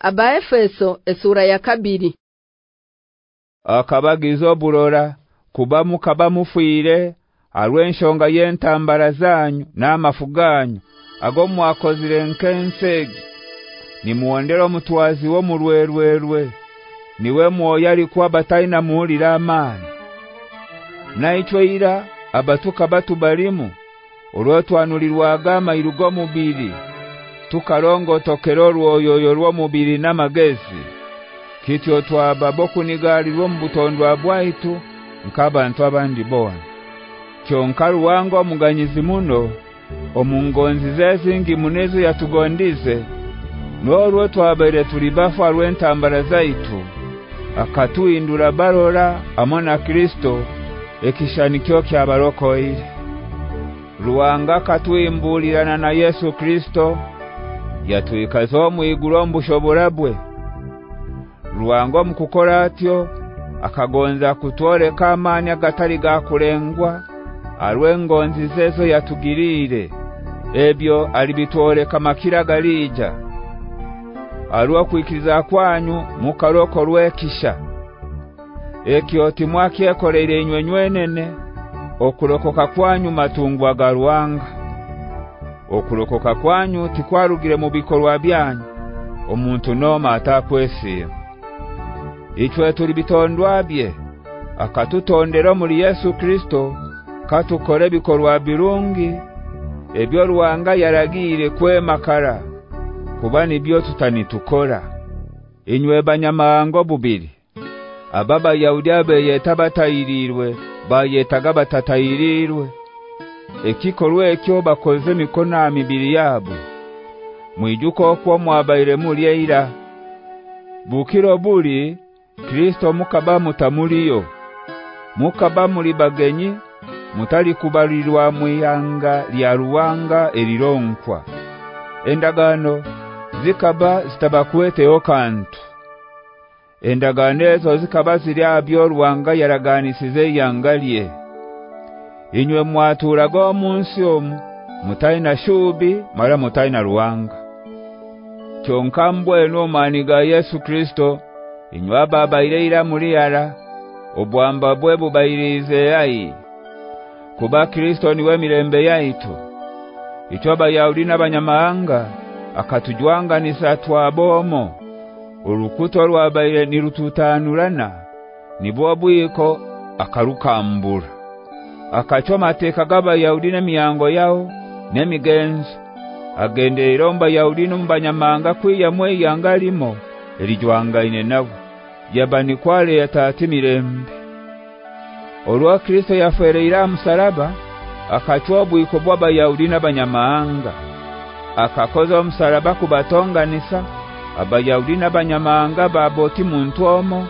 Abaefeso esura ya kabiri. Akabagizo burora kuba mukaba mufuire alwenshonga yentambara zanyu n'amafuganyu ago mwakozire nkensegi. Ni muondero mutwazi wo murwerwerwe niwe mwoyo alikuwa bataina muulira amani naichwe ira abatuka batu balimu olwotwanulirwa agama irugo mubiri tukarongo tokero oyoyo rwo mubiri namagezi. Kityo twababo kunigalirwo rw'ombutondwa bwaitu nkabantu abandi boa kyonkaru wango muganyizi muno omungonzi zezingi munezo yatugondize norwo twabere tulibafu rwentambara zaitu akatuindura barora amona Kristo ekishanikyo kyabarokoire Ruwanga katuimbulirana na Yesu Kristo yatuikazo muiguro mbushoborabwe Ruwango mukukora atyo akagonza kutore kamanya agatari gakulengwa alwengonzi zezo yatugirire ebyo alibitore kama kira galija alwa kuikiriza kwanyu mukaroko rwekisha ekyo timwaki ekoleire nywenywenene okurokoka kwanyu matungwa garwanga okurokoka kwanyu tikwarugire mu bikorwa byanyu. Omuntu noma atakwesi Ichwe tuli bitondwa bye akatutondera muri Yesu Kristo katukore bikorwa birungi ebyo ruwanga yaragire kwemakara kuba nibyo tutanitukora inywe banyamango bubiri. Ababa yaudiabe yetabatayirirwe bayetaga batatayirirwe ekikorwe ekyo bakoze mikona mibiri yabo mwijuko kwa mwabaire muri eira bukiro buli Kristo mukaba mutamuliyo. Mukaba muri bagenyi mutali kubalirwa muyanga lya ruwanga elironkwa endagano zikaba zitabakwete okantu endaganezo zikaba ziri abyo ruwanga yaraganisize yangalie inywe mwaturaga munsi omu mutaina shubi mara mutaina ruwanga. Kyonkambwe no maniga Yesu Kristo inywa baba ileira muri yara obwamba bwe bubairize ai kuba Kristo niwe mirembe yaitu. Ichoba yaudi n'abanyamahanga akatujwanga ni satwa bomo. Urukuto rwabaire ni rututanurana nibwo bwiko akarukambura akachoma ateka gaba yaudina miango yao nemigenzo agende iromba yaudino mbanyamanga kwiyamwe yangalimo erijwangaine nabo yabani kwale yatatimirembe olwa Kristo yafereira msalaba akachwa bwiko bwaba yaudina banyamanga. Akakoza msalaba kubatonganisa abayaudina banyamanga baboti muntu omo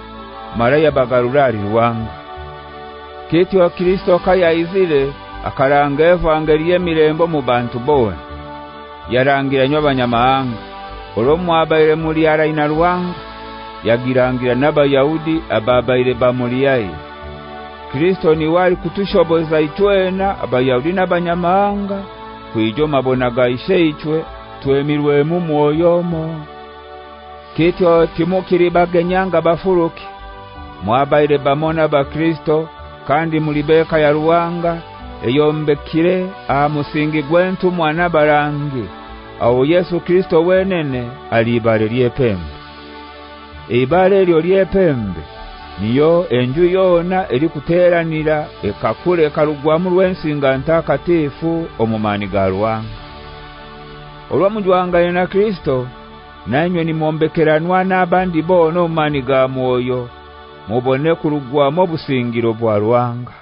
mara yabagarurari wanga ruwanga wa Kristo kayaizire akaranga evangeliye mirembo mu bantu bona yarangira abanyamahanga. Olomwa abaire muri araina ruwanga yagirangira n'abayahudi ababaire bamuriyaye Kristo ni wali kutushoboza itwena abayahudi n'abanyamahanga kuijo mabonaga gaishe ichwe twemirwe mu mwoyomo kityo timukiri bagenyanga bafuruki. Mwabaire bamona ba Kristo kandi mulibeka ya ruwanga eyombekire amusingi gwentu mwana barangi awo Yesu Kristo wenene alibare lyepembe. Ibare lyo lyepembe niyo enju yona eri kuteranira ekakule karugwa mu rwensinga ntakatifu omumani garwanga olwa mujwanga na Kristo nanywe ni mombekeranwa n'abandi bono omumani ga mwoyo mubone kurugwamu obusingiro bwa ruwanga.